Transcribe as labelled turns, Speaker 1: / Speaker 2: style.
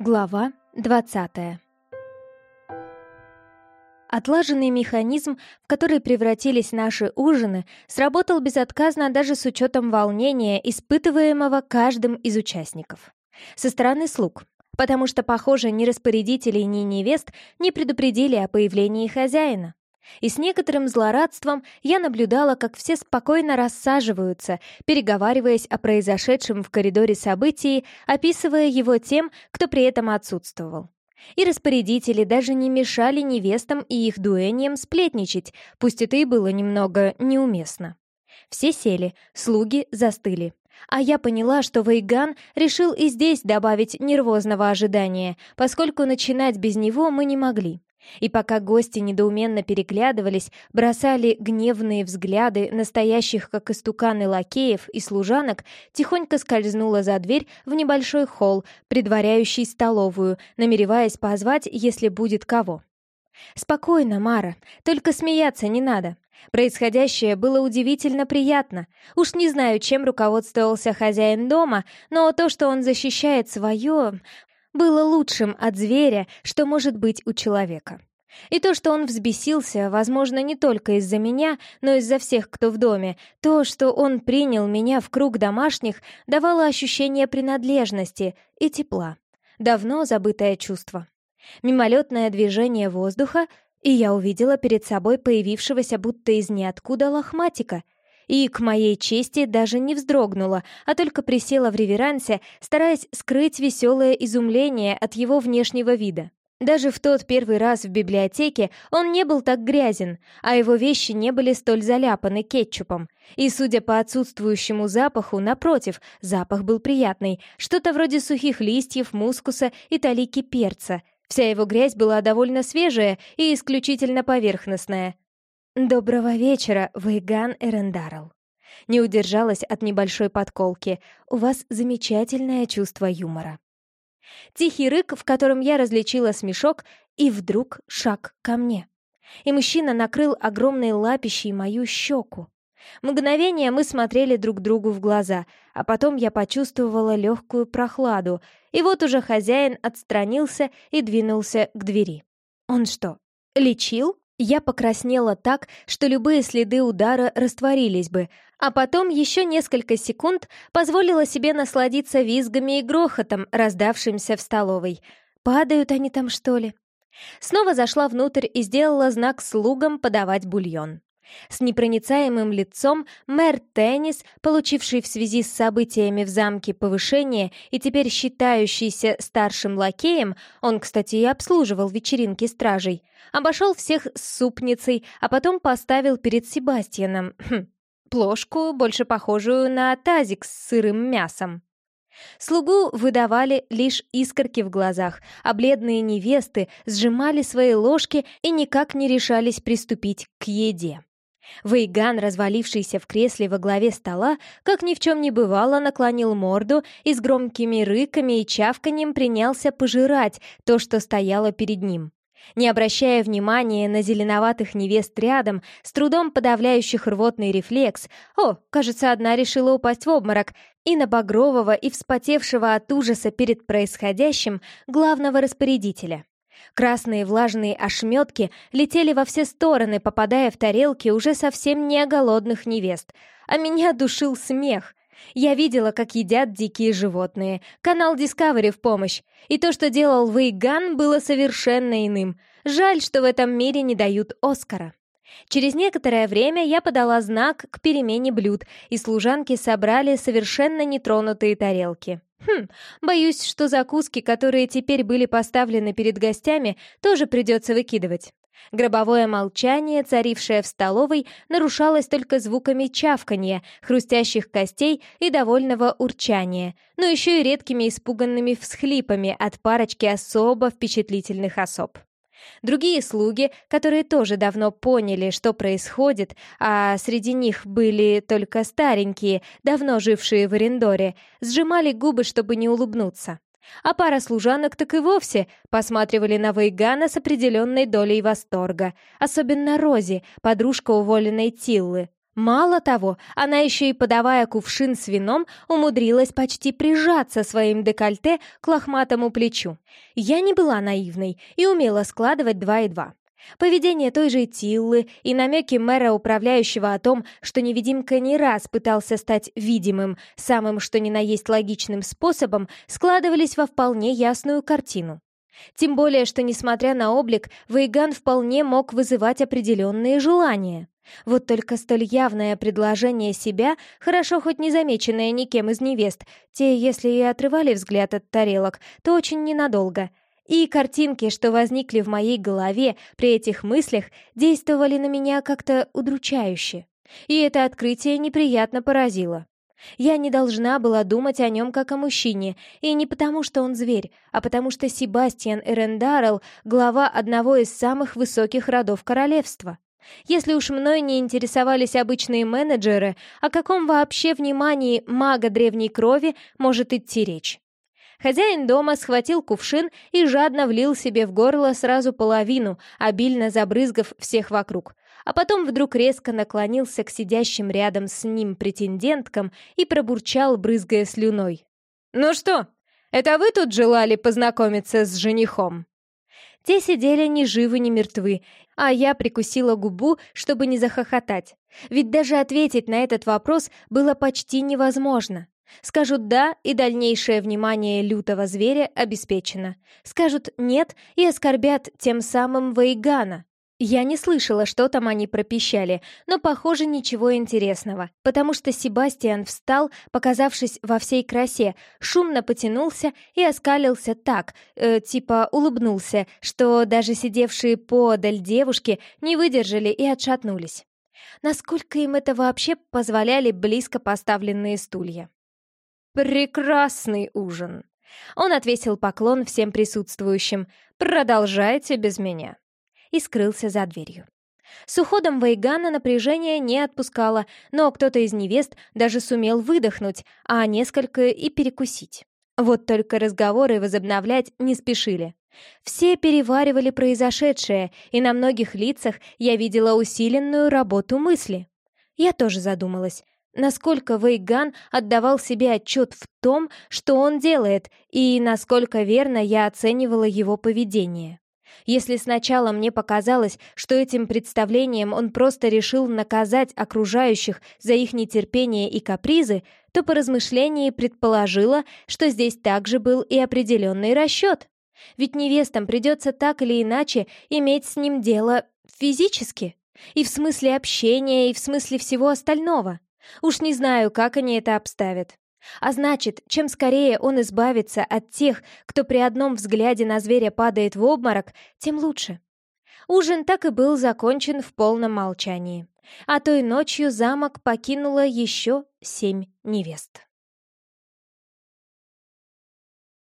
Speaker 1: Глава 20 Отлаженный механизм, в который превратились наши ужины, сработал безотказно даже с учетом волнения, испытываемого каждым из участников. Со стороны слуг, потому что, похоже, ни распорядителей, ни невест не предупредили о появлении хозяина. И с некоторым злорадством я наблюдала, как все спокойно рассаживаются, переговариваясь о произошедшем в коридоре событии, описывая его тем, кто при этом отсутствовал. И распорядители даже не мешали невестам и их дуэниям сплетничать, пусть это и было немного неуместно. Все сели, слуги застыли. А я поняла, что Вейган решил и здесь добавить нервозного ожидания, поскольку начинать без него мы не могли. И пока гости недоуменно переглядывались, бросали гневные взгляды настоящих, как истуканы лакеев и служанок, тихонько скользнула за дверь в небольшой холл, предваряющий столовую, намереваясь позвать, если будет кого. «Спокойно, Мара, только смеяться не надо. Происходящее было удивительно приятно. Уж не знаю, чем руководствовался хозяин дома, но то, что он защищает свое, было лучшим от зверя, что может быть у человека. И то, что он взбесился, возможно, не только из-за меня, но из-за всех, кто в доме, то, что он принял меня в круг домашних, давало ощущение принадлежности и тепла. Давно забытое чувство. Мимолетное движение воздуха, и я увидела перед собой появившегося будто из ниоткуда лохматика — и, к моей чести, даже не вздрогнула, а только присела в реверансе, стараясь скрыть веселое изумление от его внешнего вида. Даже в тот первый раз в библиотеке он не был так грязен, а его вещи не были столь заляпаны кетчупом. И, судя по отсутствующему запаху, напротив, запах был приятный, что-то вроде сухих листьев, мускуса и талики перца. Вся его грязь была довольно свежая и исключительно поверхностная. «Доброго вечера, Вейган Эрендарл». Не удержалась от небольшой подколки. «У вас замечательное чувство юмора». Тихий рык, в котором я различила смешок, и вдруг шаг ко мне. И мужчина накрыл огромной лапищей мою щеку. Мгновение мы смотрели друг другу в глаза, а потом я почувствовала легкую прохладу, и вот уже хозяин отстранился и двинулся к двери. Он что, лечил? Я покраснела так, что любые следы удара растворились бы, а потом еще несколько секунд позволила себе насладиться визгами и грохотом, раздавшимся в столовой. Падают они там, что ли? Снова зашла внутрь и сделала знак слугам подавать бульон. С непроницаемым лицом мэр Теннис, получивший в связи с событиями в замке повышение и теперь считающийся старшим лакеем, он, кстати, и обслуживал вечеринки стражей, обошел всех с супницей, а потом поставил перед Себастьяном хм, плошку, больше похожую на тазик с сырым мясом. Слугу выдавали лишь искорки в глазах, а бледные невесты сжимали свои ложки и никак не решались приступить к еде. Вейган, развалившийся в кресле во главе стола, как ни в чем не бывало, наклонил морду и с громкими рыками и чавканьем принялся пожирать то, что стояло перед ним. Не обращая внимания на зеленоватых невест рядом, с трудом подавляющих рвотный рефлекс, о, кажется, одна решила упасть в обморок, и на багрового и вспотевшего от ужаса перед происходящим главного распорядителя. Красные влажные ошметки летели во все стороны, попадая в тарелки уже совсем не голодных невест. А меня душил смех. Я видела, как едят дикие животные. Канал Discovery в помощь. И то, что делал Вейган, было совершенно иным. Жаль, что в этом мире не дают Оскара. Через некоторое время я подала знак к перемене блюд, и служанки собрали совершенно нетронутые тарелки. Хм, боюсь, что закуски, которые теперь были поставлены перед гостями, тоже придется выкидывать. Гробовое молчание, царившее в столовой, нарушалось только звуками чавканья, хрустящих костей и довольного урчания, но еще и редкими испуганными всхлипами от парочки особо впечатлительных особ. Другие слуги, которые тоже давно поняли, что происходит, а среди них были только старенькие, давно жившие в Арендоре, сжимали губы, чтобы не улыбнуться. А пара служанок так и вовсе посматривали на Вейгана с определенной долей восторга. Особенно Рози, подружка уволенной Тиллы. Мало того, она еще и, подавая кувшин с вином, умудрилась почти прижаться своим декольте к лохматому плечу. Я не была наивной и умела складывать два и два. Поведение той же Тиллы и намеки мэра управляющего о том, что невидимка не раз пытался стать видимым, самым что ни на есть логичным способом, складывались во вполне ясную картину. Тем более, что, несмотря на облик, Вейган вполне мог вызывать определенные желания. Вот только столь явное предложение себя, хорошо хоть не замеченное никем из невест, те, если и отрывали взгляд от тарелок, то очень ненадолго. И картинки, что возникли в моей голове при этих мыслях, действовали на меня как-то удручающе. И это открытие неприятно поразило. Я не должна была думать о нем как о мужчине, и не потому, что он зверь, а потому что Себастьян Эрендарл — глава одного из самых высоких родов королевства. Если уж мной не интересовались обычные менеджеры, о каком вообще внимании мага древней крови может идти речь? Хозяин дома схватил кувшин и жадно влил себе в горло сразу половину, обильно забрызгав всех вокруг. А потом вдруг резко наклонился к сидящим рядом с ним претенденткам и пробурчал, брызгая слюной. «Ну что, это вы тут желали познакомиться с женихом?» Те сидели ни живы, ни мертвы, а я прикусила губу, чтобы не захохотать. Ведь даже ответить на этот вопрос было почти невозможно. Скажут «да», и дальнейшее внимание лютого зверя обеспечено. Скажут «нет» и оскорбят тем самым Вейгана. Я не слышала, что там они пропищали, но, похоже, ничего интересного, потому что Себастьян встал, показавшись во всей красе, шумно потянулся и оскалился так, э, типа улыбнулся, что даже сидевшие подаль девушки не выдержали и отшатнулись. Насколько им это вообще позволяли близко поставленные стулья? «Прекрасный ужин!» Он отвесил поклон всем присутствующим. «Продолжайте без меня!» И скрылся за дверью. С уходом Вейгана напряжение не отпускало, но кто-то из невест даже сумел выдохнуть, а несколько и перекусить. Вот только разговоры возобновлять не спешили. Все переваривали произошедшее, и на многих лицах я видела усиленную работу мысли. Я тоже задумалась, насколько Вейган отдавал себе отчет в том, что он делает, и насколько верно я оценивала его поведение. Если сначала мне показалось, что этим представлением он просто решил наказать окружающих за их нетерпение и капризы, то по размышлении предположила, что здесь также был и определенный расчет. Ведь невестам придется так или иначе иметь с ним дело физически, и в смысле общения, и в смысле всего остального. Уж не знаю, как они это обставят. А значит, чем скорее он избавится от тех, кто при одном взгляде на зверя падает в обморок, тем лучше. Ужин так и был закончен в полном молчании. А той ночью замок покинуло еще семь невест.